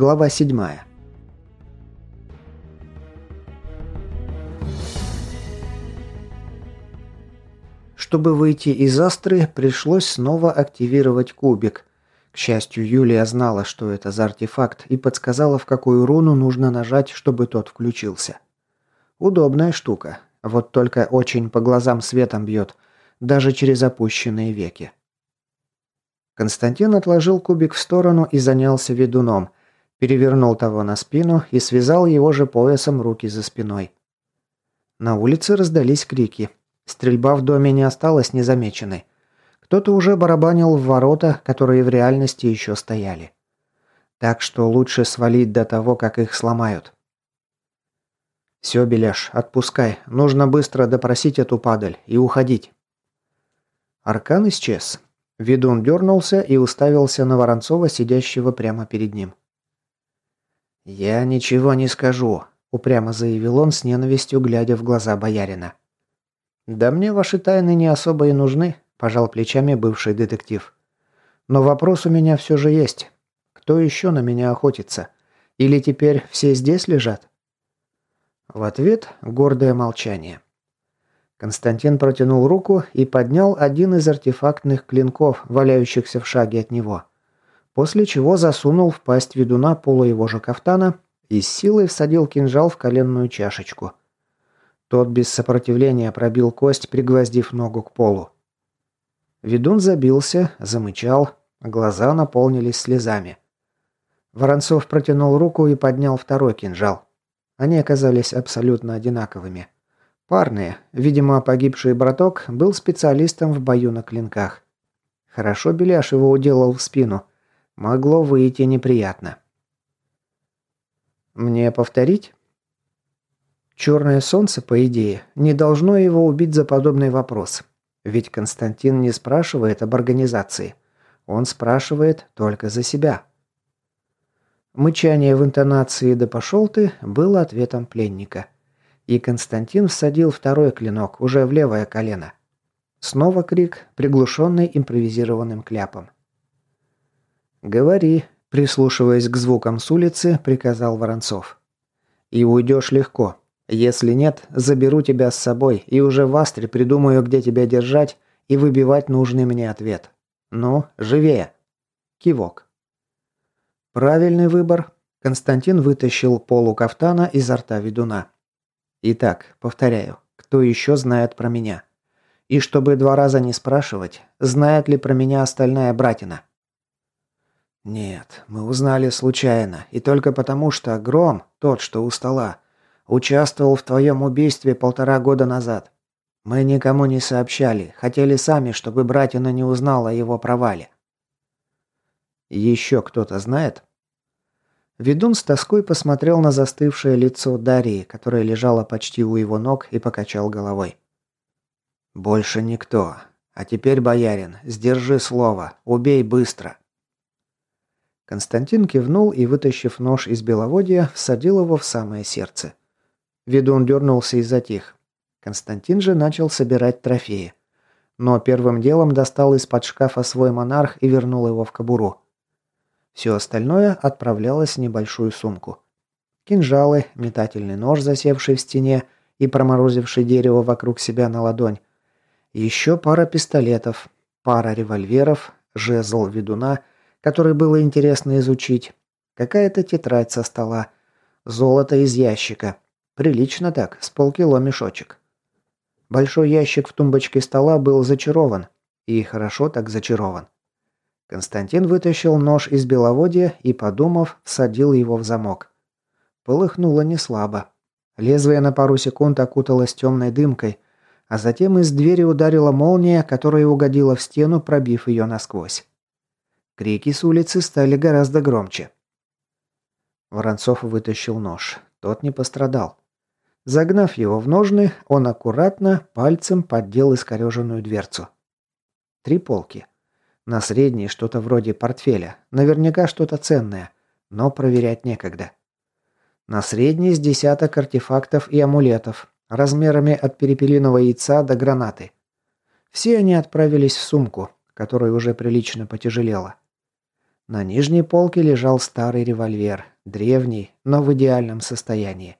Глава 7. Чтобы выйти из Астры, пришлось снова активировать кубик. К счастью, Юлия знала, что это за артефакт, и подсказала, в какую руну нужно нажать, чтобы тот включился. Удобная штука. Вот только очень по глазам светом бьет, даже через опущенные веки. Константин отложил кубик в сторону и занялся ведуном – перевернул того на спину и связал его же поясом руки за спиной. На улице раздались крики. Стрельба в доме не осталась незамеченной. Кто-то уже барабанил в ворота, которые в реальности еще стояли. Так что лучше свалить до того, как их сломают. «Все, Беляш, отпускай. Нужно быстро допросить эту падаль и уходить». Аркан исчез. Ведун дернулся и уставился на Воронцова, сидящего прямо перед ним. «Я ничего не скажу», – упрямо заявил он с ненавистью, глядя в глаза боярина. «Да мне ваши тайны не особо и нужны», – пожал плечами бывший детектив. «Но вопрос у меня все же есть. Кто еще на меня охотится? Или теперь все здесь лежат?» В ответ гордое молчание. Константин протянул руку и поднял один из артефактных клинков, валяющихся в шаге от него после чего засунул в пасть ведуна полу его же кафтана и с силой всадил кинжал в коленную чашечку. Тот без сопротивления пробил кость, пригвоздив ногу к полу. Ведун забился, замычал, глаза наполнились слезами. Воронцов протянул руку и поднял второй кинжал. Они оказались абсолютно одинаковыми. Парные. Видимо, погибший браток был специалистом в бою на клинках. Хорошо Беляш его уделал в спину – Могло выйти неприятно. Мне повторить? Черное солнце, по идее, не должно его убить за подобный вопрос. Ведь Константин не спрашивает об организации. Он спрашивает только за себя. Мычание в интонации «да пошел ты» было ответом пленника. И Константин всадил второй клинок, уже в левое колено. Снова крик, приглушенный импровизированным кляпом. «Говори», – прислушиваясь к звукам с улицы, приказал Воронцов. «И уйдешь легко. Если нет, заберу тебя с собой и уже в Астре придумаю, где тебя держать и выбивать нужный мне ответ. Ну, живее!» Кивок. «Правильный выбор». Константин вытащил полу кафтана изо рта ведуна. «Итак, повторяю, кто еще знает про меня?» И чтобы два раза не спрашивать, знает ли про меня остальная братина. «Нет, мы узнали случайно, и только потому, что Гром, тот, что у стола, участвовал в твоем убийстве полтора года назад. Мы никому не сообщали, хотели сами, чтобы братина не узнала о его провале». «Еще кто-то знает?» Ведун с тоской посмотрел на застывшее лицо Дарьи, которое лежало почти у его ног, и покачал головой. «Больше никто. А теперь, боярин, сдержи слово, убей быстро». Константин кивнул и, вытащив нож из беловодья, всадил его в самое сердце. Ведун дернулся и затих. Константин же начал собирать трофеи. Но первым делом достал из-под шкафа свой монарх и вернул его в кобуру. Все остальное отправлялось в небольшую сумку. Кинжалы, метательный нож, засевший в стене и проморозивший дерево вокруг себя на ладонь. Еще пара пистолетов, пара револьверов, жезл ведуна – который было интересно изучить. Какая-то тетрадь со стола. Золото из ящика. Прилично так, с полкило мешочек. Большой ящик в тумбочке стола был зачарован. И хорошо так зачарован. Константин вытащил нож из беловодья и, подумав, всадил его в замок. Полыхнуло неслабо. Лезвие на пару секунд окуталось темной дымкой, а затем из двери ударила молния, которая угодила в стену, пробив ее насквозь. Крики с улицы стали гораздо громче. Воронцов вытащил нож. Тот не пострадал. Загнав его в ножны, он аккуратно пальцем поддел искореженную дверцу. Три полки. На средней что-то вроде портфеля. Наверняка что-то ценное. Но проверять некогда. На средней с десяток артефактов и амулетов. Размерами от перепелиного яйца до гранаты. Все они отправились в сумку, которая уже прилично потяжелела. На нижней полке лежал старый револьвер, древний, но в идеальном состоянии.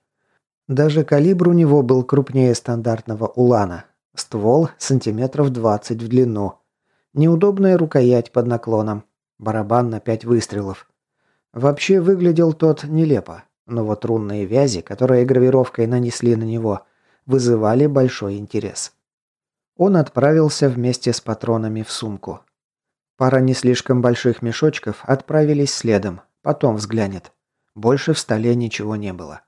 Даже калибр у него был крупнее стандартного улана. Ствол сантиметров 20 в длину. Неудобная рукоять под наклоном. Барабан на пять выстрелов. Вообще выглядел тот нелепо, но вот рунные вязи, которые гравировкой нанесли на него, вызывали большой интерес. Он отправился вместе с патронами в сумку. Пара не слишком больших мешочков отправились следом, потом взглянет. Больше в столе ничего не было.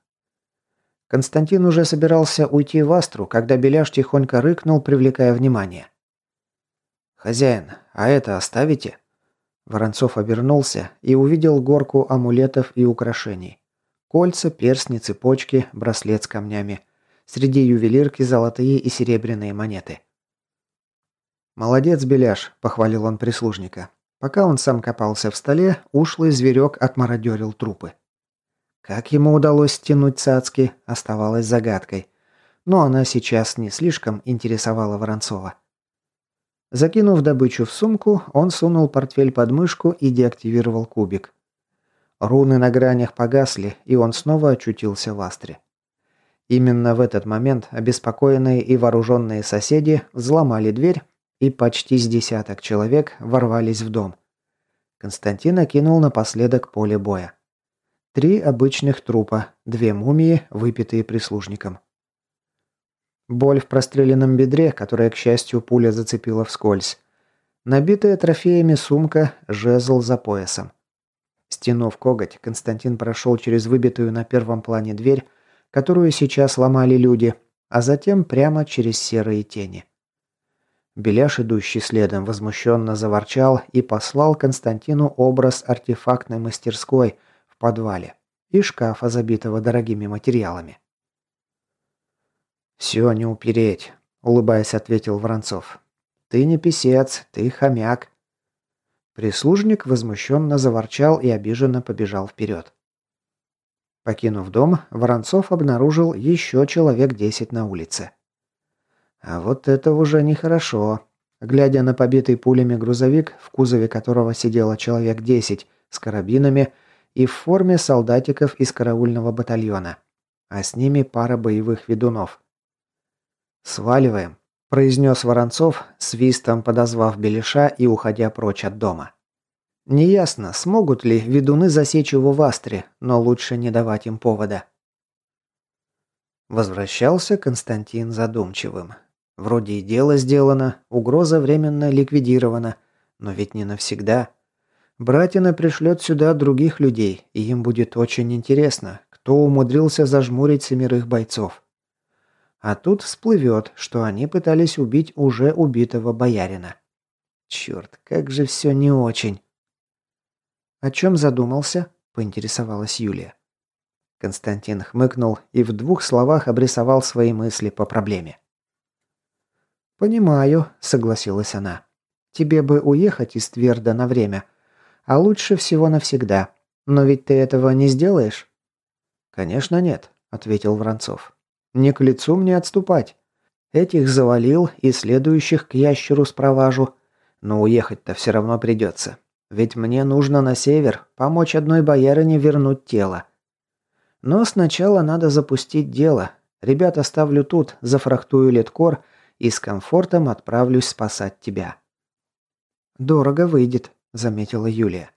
Константин уже собирался уйти в Астру, когда Беляш тихонько рыкнул, привлекая внимание. «Хозяин, а это оставите?» Воронцов обернулся и увидел горку амулетов и украшений. Кольца, перстни, цепочки, браслет с камнями. Среди ювелирки золотые и серебряные монеты. «Молодец, Беляш», – похвалил он прислужника. Пока он сам копался в столе, ушлый зверек отмародерил трупы. Как ему удалось стянуть цацки, оставалось загадкой. Но она сейчас не слишком интересовала Воронцова. Закинув добычу в сумку, он сунул портфель под мышку и деактивировал кубик. Руны на гранях погасли, и он снова очутился в астре. Именно в этот момент обеспокоенные и вооруженные соседи взломали дверь, и почти с десяток человек ворвались в дом. Константин окинул напоследок поле боя. Три обычных трупа, две мумии, выпитые прислужником. Боль в простреленном бедре, которая, к счастью, пуля зацепила вскользь. Набитая трофеями сумка, жезл за поясом. Стянув коготь, Константин прошел через выбитую на первом плане дверь, которую сейчас ломали люди, а затем прямо через серые тени. Беляш, идущий следом, возмущенно заворчал и послал Константину образ артефактной мастерской в подвале и шкафа, забитого дорогими материалами. «Все не упереть», – улыбаясь, ответил Воронцов. «Ты не писец, ты хомяк». Прислужник возмущенно заворчал и обиженно побежал вперед. Покинув дом, Воронцов обнаружил еще человек десять на улице. А вот это уже нехорошо. Глядя на побитый пулями грузовик, в кузове которого сидело человек десять с карабинами и в форме солдатиков из караульного батальона, а с ними пара боевых ведунов. «Сваливаем», – произнес Воронцов, свистом подозвав Белиша и уходя прочь от дома. Неясно, смогут ли ведуны засечь его в Астре, но лучше не давать им повода. Возвращался Константин задумчивым. Вроде и дело сделано, угроза временно ликвидирована, но ведь не навсегда. Братина пришлет сюда других людей, и им будет очень интересно, кто умудрился зажмурить семерых бойцов. А тут всплывет, что они пытались убить уже убитого боярина. Черт, как же все не очень. «О чем задумался?» – поинтересовалась Юлия. Константин хмыкнул и в двух словах обрисовал свои мысли по проблеме. «Понимаю», – согласилась она. «Тебе бы уехать из Тверда на время, а лучше всего навсегда. Но ведь ты этого не сделаешь?» «Конечно нет», – ответил Воронцов. Не к лицу мне отступать. Этих завалил и следующих к ящеру спроважу. Но уехать-то все равно придется. Ведь мне нужно на север помочь одной боярине вернуть тело. Но сначала надо запустить дело. Ребят оставлю тут, зафрахтую леткор и с комфортом отправлюсь спасать тебя. «Дорого выйдет», — заметила Юлия.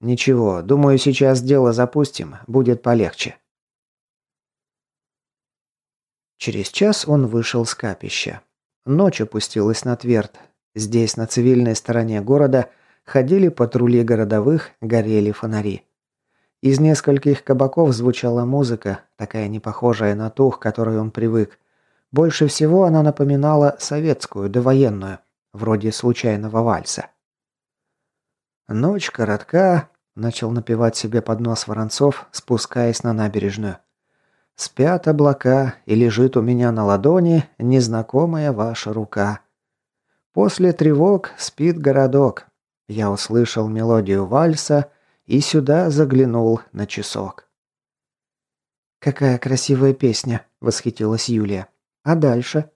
«Ничего, думаю, сейчас дело запустим, будет полегче». Через час он вышел с капища. Ночь опустилась на Тверд. Здесь, на цивильной стороне города, ходили патрули городовых, горели фонари. Из нескольких кабаков звучала музыка, такая непохожая на ту, к которой он привык. Больше всего она напоминала советскую, довоенную, вроде случайного вальса. «Ночь коротка», — начал напевать себе под нос Воронцов, спускаясь на набережную. Спят облака, и лежит у меня на ладони незнакомая ваша рука. После тревог спит городок. Я услышал мелодию вальса и сюда заглянул на часок. «Какая красивая песня!» – восхитилась Юлия. «А дальше?»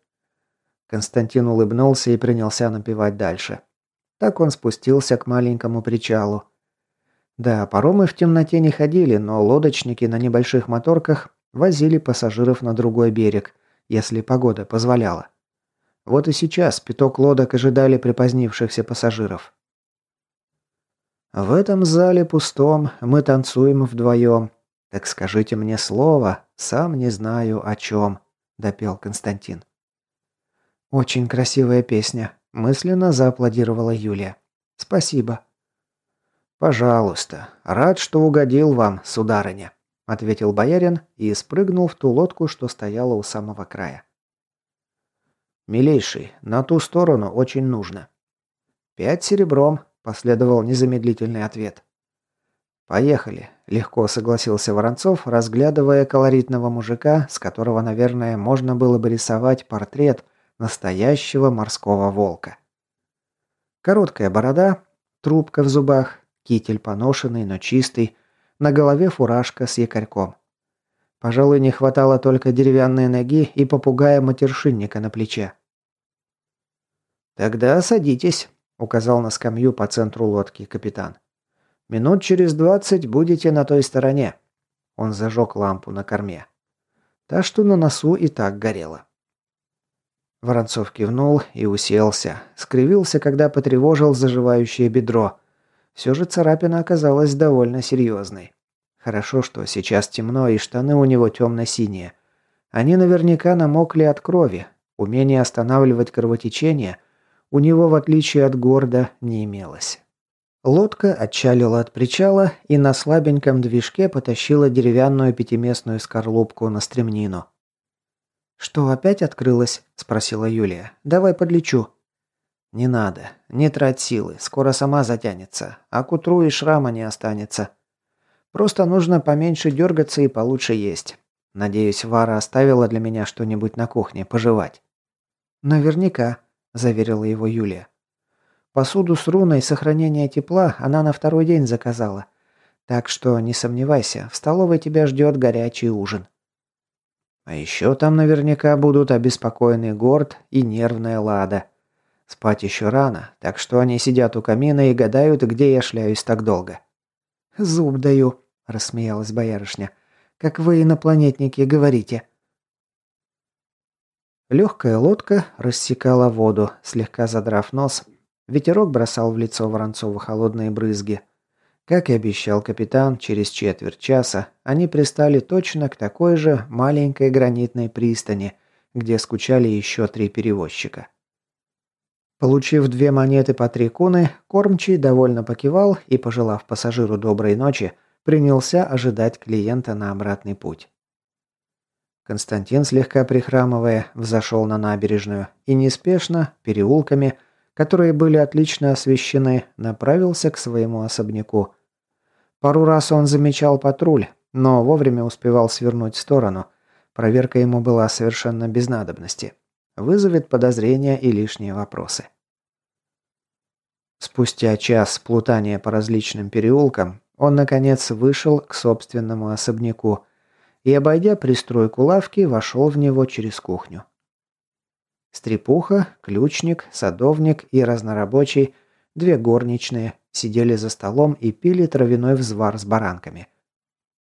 Константин улыбнулся и принялся напевать дальше. Так он спустился к маленькому причалу. Да, паромы в темноте не ходили, но лодочники на небольших моторках возили пассажиров на другой берег, если погода позволяла. Вот и сейчас пяток лодок ожидали припозднившихся пассажиров. В этом зале пустом мы танцуем вдвоем. Так скажите мне слово, сам не знаю о чем, допел Константин. Очень красивая песня, мысленно зааплодировала Юлия. Спасибо. Пожалуйста, рад, что угодил вам, сударыня, ответил боярин и спрыгнул в ту лодку, что стояла у самого края. «Милейший, на ту сторону очень нужно». «Пять серебром», – последовал незамедлительный ответ. «Поехали», – легко согласился Воронцов, разглядывая колоритного мужика, с которого, наверное, можно было бы рисовать портрет настоящего морского волка. Короткая борода, трубка в зубах, китель поношенный, но чистый, на голове фуражка с якорьком. Пожалуй, не хватало только деревянной ноги и попугая-матершинника на плече. «Тогда садитесь», — указал на скамью по центру лодки капитан. «Минут через двадцать будете на той стороне». Он зажег лампу на корме. Та, что на носу и так горела. Воронцов кивнул и уселся. Скривился, когда потревожил заживающее бедро. Все же царапина оказалась довольно серьезной. Хорошо, что сейчас темно и штаны у него темно-синие. Они наверняка намокли от крови. Умение останавливать кровотечение – у него, в отличие от горда, не имелось. Лодка отчалила от причала и на слабеньком движке потащила деревянную пятиместную скорлупку на стремнину. «Что, опять открылось?» – спросила Юлия. «Давай подлечу». «Не надо. Не трать силы. Скоро сама затянется. А к утру и шрама не останется. Просто нужно поменьше дергаться и получше есть. Надеюсь, Вара оставила для меня что-нибудь на кухне пожевать». «Наверняка», – заверила его Юлия. «Посуду с руной сохранения тепла она на второй день заказала. Так что не сомневайся, в столовой тебя ждет горячий ужин». А еще там наверняка будут обеспокоенный Горд и нервная Лада. Спать еще рано, так что они сидят у камина и гадают, где я шляюсь так долго. «Зуб даю», – рассмеялась боярышня. «Как вы, инопланетники, говорите». Легкая лодка рассекала воду, слегка задрав нос. Ветерок бросал в лицо Воронцова холодные брызги. Как и обещал капитан, через четверть часа они пристали точно к такой же маленькой гранитной пристани, где скучали еще три перевозчика. Получив две монеты по три куны, кормчий довольно покивал и, пожелав пассажиру доброй ночи, принялся ожидать клиента на обратный путь. Константин, слегка прихрамывая, взошел на набережную и неспешно, переулками, которые были отлично освещены, направился к своему особняку. Пару раз он замечал патруль, но вовремя успевал свернуть в сторону. Проверка ему была совершенно без надобности. Вызовет подозрения и лишние вопросы. Спустя час плутания по различным переулкам, он, наконец, вышел к собственному особняку – и, обойдя пристройку лавки, вошел в него через кухню. Стрепуха, ключник, садовник и разнорабочий, две горничные, сидели за столом и пили травяной взвар с баранками.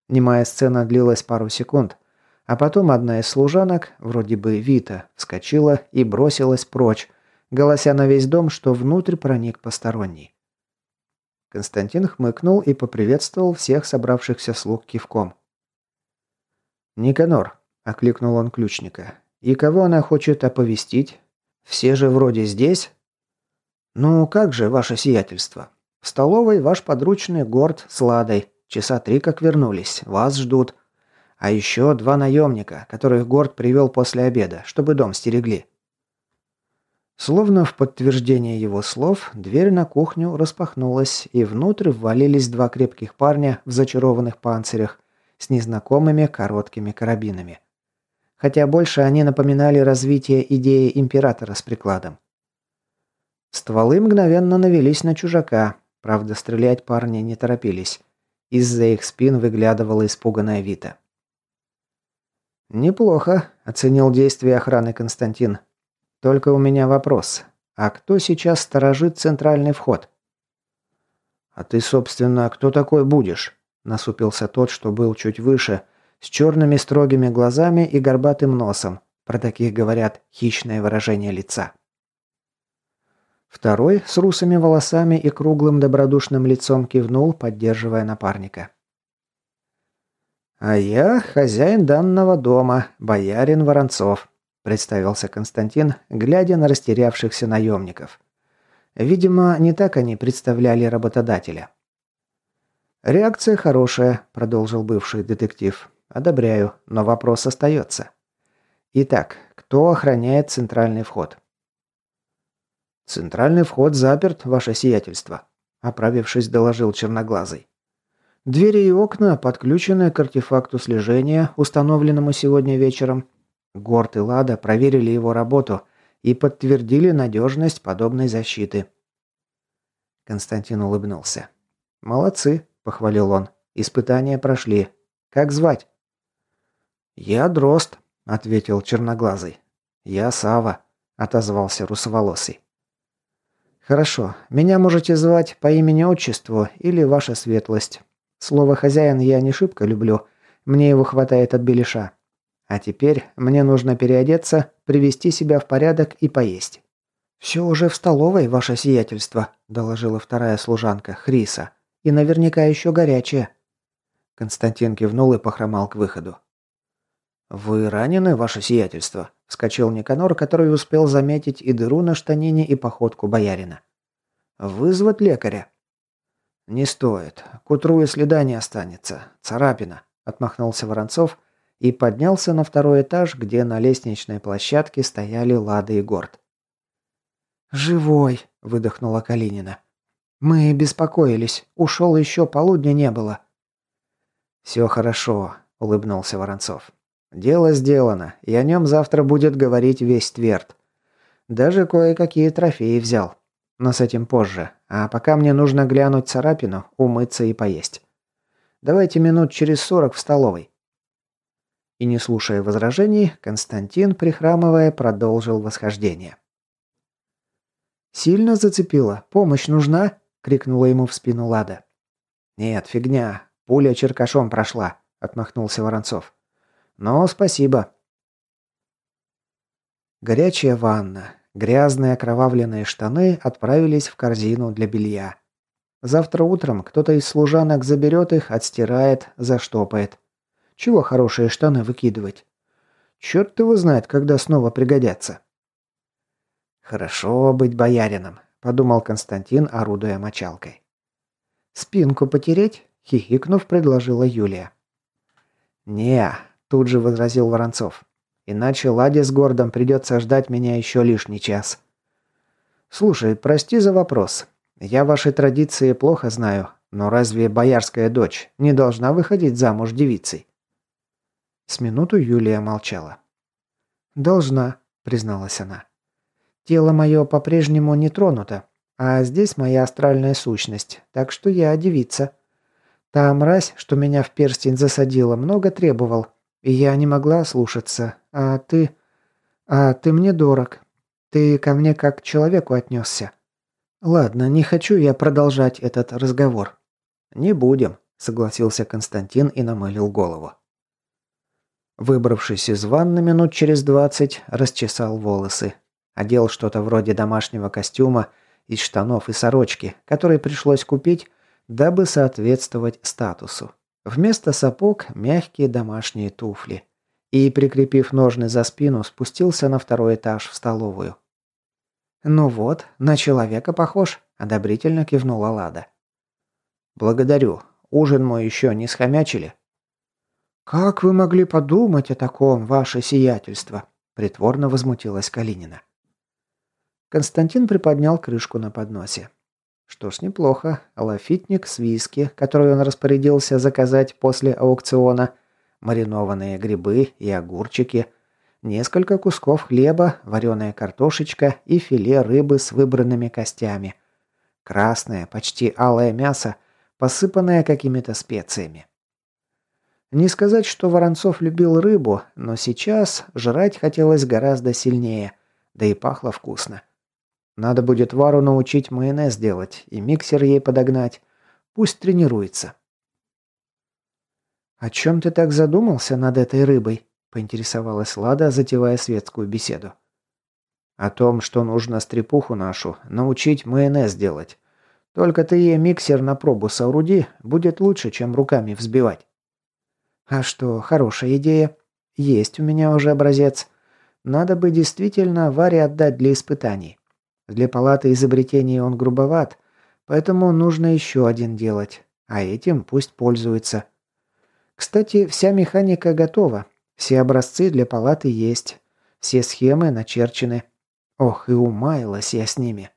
Немая сцена длилась пару секунд, а потом одна из служанок, вроде бы Вита, вскочила и бросилась прочь, голося на весь дом, что внутрь проник посторонний. Константин хмыкнул и поприветствовал всех собравшихся слуг кивком. «Никанор», – окликнул он ключника. «И кого она хочет оповестить? Все же вроде здесь?» «Ну, как же, ваше сиятельство? В столовой ваш подручный Горд с Ладой. Часа три как вернулись. Вас ждут. А еще два наемника, которых Горд привел после обеда, чтобы дом стерегли». Словно в подтверждение его слов, дверь на кухню распахнулась, и внутрь ввалились два крепких парня в зачарованных панцирях, с незнакомыми короткими карабинами. Хотя больше они напоминали развитие идеи императора с прикладом. Стволы мгновенно навелись на чужака, правда стрелять парни не торопились. Из-за их спин выглядывала испуганная Вита. «Неплохо», – оценил действия охраны Константин. «Только у меня вопрос. А кто сейчас сторожит центральный вход?» «А ты, собственно, кто такой будешь?» Насупился тот, что был чуть выше, с черными строгими глазами и горбатым носом. Про таких говорят хищное выражение лица. Второй, с русыми волосами и круглым добродушным лицом, кивнул, поддерживая напарника. «А я хозяин данного дома, боярин Воронцов», – представился Константин, глядя на растерявшихся наемников. Видимо, не так они представляли работодателя. «Реакция хорошая», – продолжил бывший детектив. «Одобряю, но вопрос остается. Итак, кто охраняет центральный вход?» «Центральный вход заперт, ваше сиятельство», – оправившись, доложил черноглазый. «Двери и окна подключены к артефакту слежения, установленному сегодня вечером. Горд и Лада проверили его работу и подтвердили надежность подобной защиты». Константин улыбнулся. «Молодцы», – похвалил он. «Испытания прошли. Как звать?» «Я Дрозд», – ответил черноглазый. «Я Сава», – отозвался русоволосый. «Хорошо. Меня можете звать по имени-отчеству или ваша светлость. Слово «хозяин» я не шибко люблю. Мне его хватает от белиша. А теперь мне нужно переодеться, привести себя в порядок и поесть». «Все уже в столовой, ваше сиятельство», – доложила вторая служанка, Хриса. «И наверняка еще горячее». Константин кивнул и похромал к выходу. «Вы ранены, ваше сиятельство?» – вскочил Никанор, который успел заметить и дыру на штанине, и походку боярина. «Вызвать лекаря?» «Не стоит. К утру и следа не останется. Царапина», – отмахнулся Воронцов и поднялся на второй этаж, где на лестничной площадке стояли Лада и Горд. «Живой!» – выдохнула Калинина. «Мы беспокоились. Ушел еще полудня не было». «Все хорошо», – улыбнулся Воронцов. Дело сделано, и о нем завтра будет говорить весь Тверд. Даже кое-какие трофеи взял. Но с этим позже. А пока мне нужно глянуть царапину, умыться и поесть. Давайте минут через сорок в столовой. И не слушая возражений, Константин, прихрамывая, продолжил восхождение. «Сильно зацепило? Помощь нужна?» – крикнула ему в спину Лада. «Нет, фигня. Пуля черкашом прошла», – отмахнулся Воронцов. Но спасибо. Горячая ванна, грязные окровавленные штаны отправились в корзину для белья. Завтра утром кто-то из служанок заберет их, отстирает, заштопает. Чего хорошие штаны выкидывать? Черт его знает, когда снова пригодятся. «Хорошо быть боярином», — подумал Константин, орудуя мочалкой. «Спинку потереть?» — хихикнув, предложила Юлия. «Не, Тут же возразил Воронцов. Иначе Ладе с Гордом придется ждать меня еще лишний час. Слушай, прости за вопрос. Я ваши традиции плохо знаю, но разве боярская дочь не должна выходить замуж девицей? С минуту Юлия молчала. «Должна», — призналась она. «Тело мое по-прежнему не тронуто, а здесь моя астральная сущность, так что я девица. Та мразь, что меня в перстень засадила, много требовал, я не могла слушаться. А ты... А ты мне дорог. Ты ко мне как к человеку отнесся. Ладно, не хочу я продолжать этот разговор. Не будем, согласился Константин и намылил голову. Выбравшись из ванны минут через двадцать, расчесал волосы. Одел что-то вроде домашнего костюма из штанов и сорочки, который пришлось купить, дабы соответствовать статусу. Вместо сапог мягкие домашние туфли. И, прикрепив ножны за спину, спустился на второй этаж в столовую. «Ну вот, на человека похож», – одобрительно кивнула Лада. «Благодарю. Ужин мой еще не схомячили?» «Как вы могли подумать о таком, ваше сиятельство?» – притворно возмутилась Калинина. Константин приподнял крышку на подносе. Что ж, неплохо. Лафитник с виски, который он распорядился заказать после аукциона, маринованные грибы и огурчики, несколько кусков хлеба, вареная картошечка и филе рыбы с выбранными костями. Красное, почти алое мясо, посыпанное какими-то специями. Не сказать, что Воронцов любил рыбу, но сейчас жрать хотелось гораздо сильнее, да и пахло вкусно. Надо будет Вару научить майонез делать и миксер ей подогнать. Пусть тренируется. «О чем ты так задумался над этой рыбой?» – поинтересовалась Лада, затевая светскую беседу. «О том, что нужно стрепуху нашу научить майонез делать. Только ты ей миксер на пробу сооруди, будет лучше, чем руками взбивать». «А что, хорошая идея. Есть у меня уже образец. Надо бы действительно Варе отдать для испытаний. Для палаты изобретений он грубоват, поэтому нужно еще один делать, а этим пусть пользуется. Кстати, вся механика готова. Все образцы для палаты есть. Все схемы начерчены. Ох, и умаялась я с ними.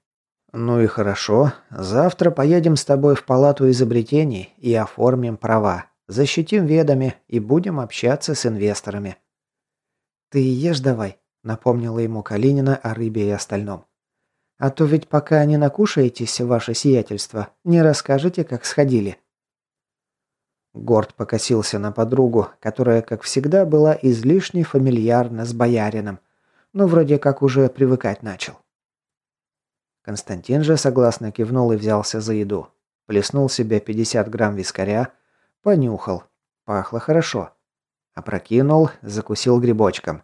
Ну и хорошо. Завтра поедем с тобой в палату изобретений и оформим права. Защитим ведами и будем общаться с инвесторами. Ты ешь давай, напомнила ему Калинина о рыбе и остальном. А то ведь пока не накушаетесь, ваше сиятельство, не расскажете, как сходили. Горд покосился на подругу, которая, как всегда, была излишне фамильярна с боярином, но вроде как уже привыкать начал. Константин же согласно кивнул и взялся за еду. Плеснул себе 50 грамм вискаря, понюхал. Пахло хорошо. Опрокинул, закусил грибочком.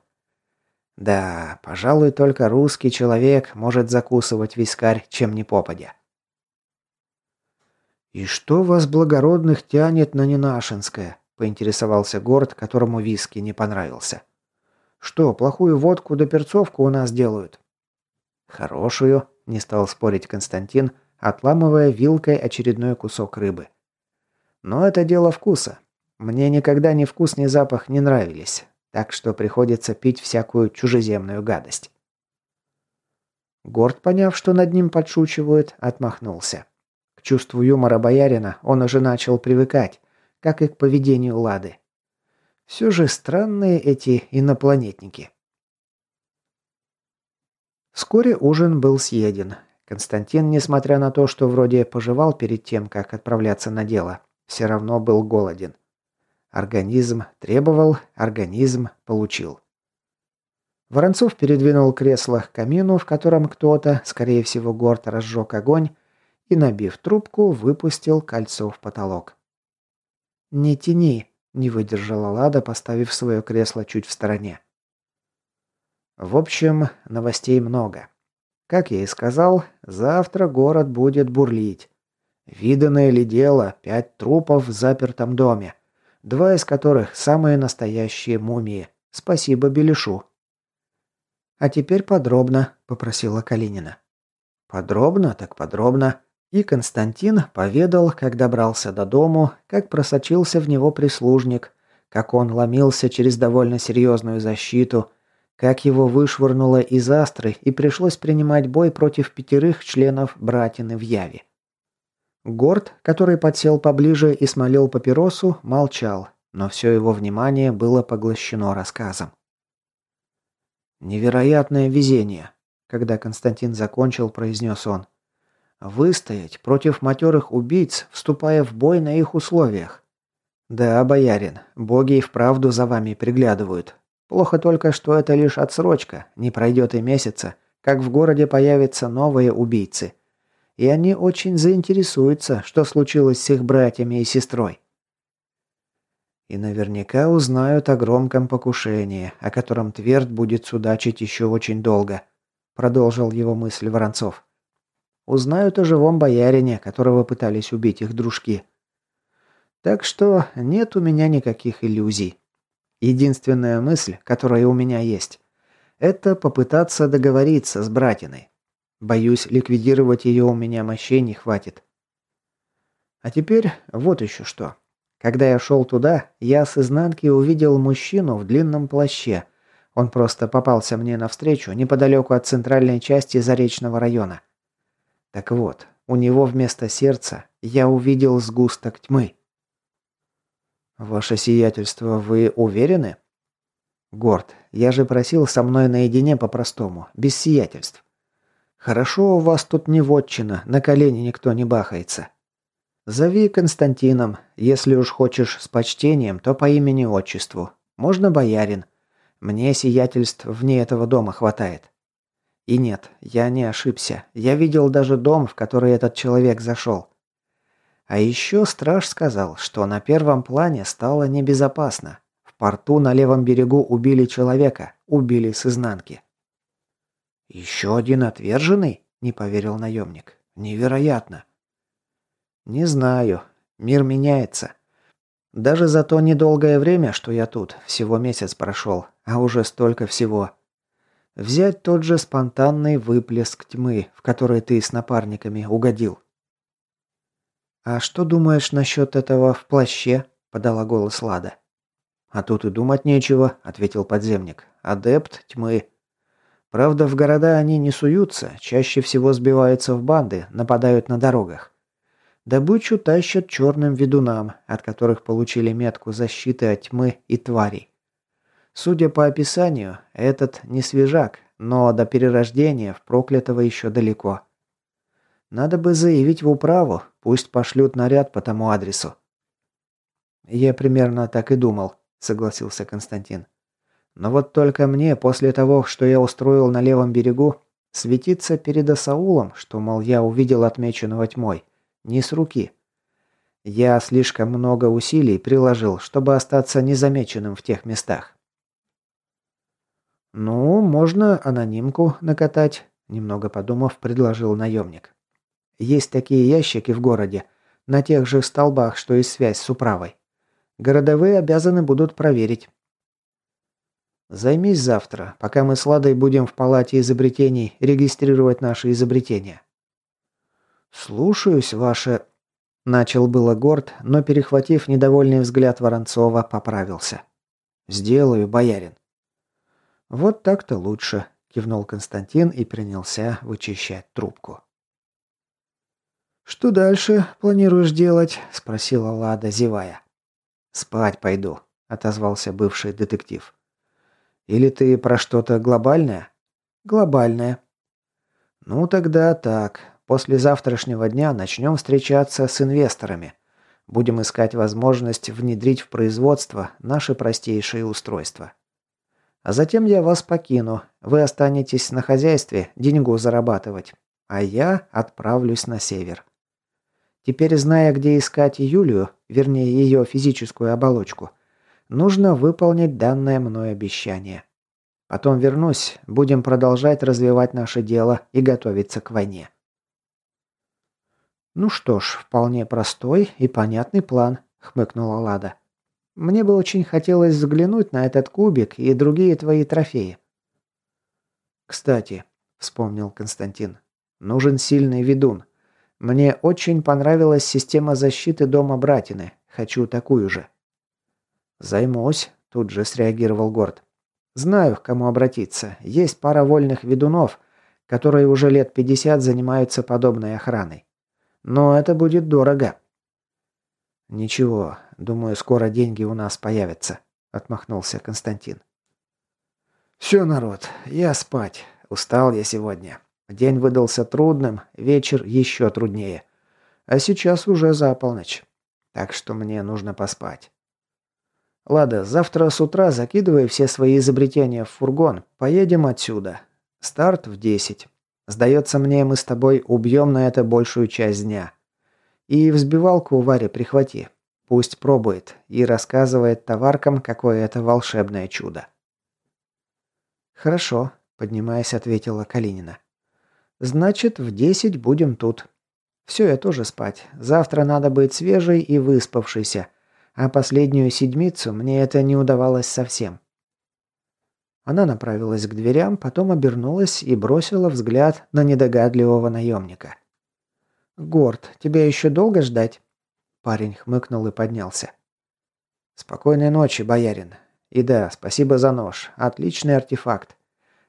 Да, пожалуй, только русский человек может закусывать вискарь, чем не попадя. «И что вас, благородных, тянет на ненашинское?» – поинтересовался Горд, которому виски не понравился. «Что, плохую водку да перцовку у нас делают?» «Хорошую», – не стал спорить Константин, отламывая вилкой очередной кусок рыбы. «Но это дело вкуса. Мне никогда ни вкус, ни запах не нравились так что приходится пить всякую чужеземную гадость. Горд, поняв, что над ним подшучивают, отмахнулся. К чувству юмора боярина он уже начал привыкать, как и к поведению Лады. Все же странные эти инопланетники. Вскоре ужин был съеден. Константин, несмотря на то, что вроде пожевал перед тем, как отправляться на дело, все равно был голоден. Организм требовал, организм получил. Воронцов передвинул кресло к камину, в котором кто-то, скорее всего, Горд, разжег огонь и, набив трубку, выпустил кольцо в потолок. «Не тяни», – не выдержала Лада, поставив свое кресло чуть в стороне. В общем, новостей много. Как я и сказал, завтра город будет бурлить. Виданное ли дело, пять трупов в запертом доме два из которых самые настоящие мумии. Спасибо Белишу. А теперь подробно, попросила Калинина. Подробно, так подробно. И Константин поведал, как добрался до дому, как просочился в него прислужник, как он ломился через довольно серьезную защиту, как его вышвырнуло из астры и пришлось принимать бой против пятерых членов братины в Яве. Горд, который подсел поближе и смолил папиросу, молчал, но все его внимание было поглощено рассказом. «Невероятное везение», — когда Константин закончил, произнес он. «Выстоять против матерых убийц, вступая в бой на их условиях. Да, боярин, боги и вправду за вами приглядывают. Плохо только, что это лишь отсрочка, не пройдет и месяца, как в городе появятся новые убийцы» и они очень заинтересуются, что случилось с их братьями и сестрой. И наверняка узнают о громком покушении, о котором Тверд будет судачить еще очень долго, продолжил его мысль Воронцов. Узнают о живом боярине, которого пытались убить их дружки. Так что нет у меня никаких иллюзий. Единственная мысль, которая у меня есть, это попытаться договориться с братиной. Боюсь, ликвидировать ее у меня мощей не хватит. А теперь вот еще что. Когда я шел туда, я с изнанки увидел мужчину в длинном плаще. Он просто попался мне навстречу, неподалеку от центральной части Заречного района. Так вот, у него вместо сердца я увидел сгусток тьмы. «Ваше сиятельство, вы уверены?» «Горд, я же просил со мной наедине по-простому, без сиятельств. Хорошо у вас тут не вотчина, на колени никто не бахается. Зови Константином, если уж хочешь с почтением, то по имени-отчеству. Можно боярин. Мне сиятельств вне этого дома хватает. И нет, я не ошибся. Я видел даже дом, в который этот человек зашел. А еще страж сказал, что на первом плане стало небезопасно. В порту на левом берегу убили человека, убили с изнанки. «Еще один отверженный?» – не поверил наемник. «Невероятно!» «Не знаю. Мир меняется. Даже за то недолгое время, что я тут, всего месяц прошел, а уже столько всего. Взять тот же спонтанный выплеск тьмы, в который ты с напарниками угодил. «А что думаешь насчет этого в плаще?» – подала голос Лада. «А тут и думать нечего», – ответил подземник. «Адепт тьмы. Правда, в города они не суются, чаще всего сбиваются в банды, нападают на дорогах. Добычу тащат черным ведунам, от которых получили метку защиты от тьмы и тварей. Судя по описанию, этот не свежак, но до перерождения в проклятого еще далеко. Надо бы заявить в управу, пусть пошлют наряд по тому адресу. Я примерно так и думал, согласился Константин. Но вот только мне после того, что я устроил на левом берегу, светиться перед Асаулом, что, мол, я увидел отмеченного тьмой, не с руки. Я слишком много усилий приложил, чтобы остаться незамеченным в тех местах. «Ну, можно анонимку накатать», – немного подумав, предложил наемник. «Есть такие ящики в городе, на тех же столбах, что и связь с управой. Городовые обязаны будут проверить». «Займись завтра, пока мы с Ладой будем в палате изобретений регистрировать наши изобретения». «Слушаюсь, ваше...» Начал было горд, но, перехватив недовольный взгляд Воронцова, поправился. «Сделаю, боярин». «Вот так-то лучше», – кивнул Константин и принялся вычищать трубку. «Что дальше планируешь делать?» – спросила Лада, зевая. «Спать пойду», – отозвался бывший детектив. «Или ты про что-то глобальное?» «Глобальное». «Ну тогда так. После завтрашнего дня начнем встречаться с инвесторами. Будем искать возможность внедрить в производство наши простейшие устройства. А затем я вас покину. Вы останетесь на хозяйстве, деньгу зарабатывать. А я отправлюсь на север. Теперь, зная, где искать Юлию, вернее, ее физическую оболочку, нужно выполнить данное мной обещание. Потом вернусь, будем продолжать развивать наше дело и готовиться к войне. Ну что ж, вполне простой и понятный план, хмыкнула Лада. Мне бы очень хотелось взглянуть на этот кубик и другие твои трофеи. Кстати, вспомнил Константин, нужен сильный ведун. Мне очень понравилась система защиты дома Братины. Хочу такую же. Займусь, тут же среагировал Горд. Знаю, к кому обратиться. Есть пара вольных ведунов, которые уже лет 50 занимаются подобной охраной. Но это будет дорого. «Ничего, думаю, скоро деньги у нас появятся», — отмахнулся Константин. «Все, народ, я спать. Устал я сегодня. День выдался трудным, вечер еще труднее. А сейчас уже за полночь. Так что мне нужно поспать. Лада, завтра с утра закидывай все свои изобретения в фургон. Поедем отсюда. Старт в десять. Сдается мне, мы с тобой убьем на это большую часть дня. И взбивалку Варе прихвати. Пусть пробует и рассказывает товаркам, какое это волшебное чудо. «Хорошо», — поднимаясь, ответила Калинина. «Значит, в десять будем тут. Все, я тоже спать. Завтра надо быть свежей и выспавшейся. А последнюю седмицу мне это не удавалось совсем». Она направилась к дверям, потом обернулась и бросила взгляд на недогадливого наемника. «Горд, тебя еще долго ждать?» Парень хмыкнул и поднялся. «Спокойной ночи, боярин. И да, спасибо за нож. Отличный артефакт.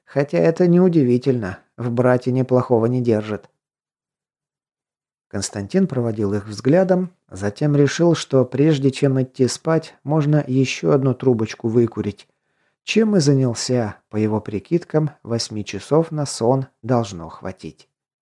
Хотя это неудивительно. В брате неплохого не держит». Константин проводил их взглядом, затем решил, что прежде чем идти спать, можно еще одну трубочку выкурить. Чем и занялся, по его прикидкам, восьми часов на сон должно хватить.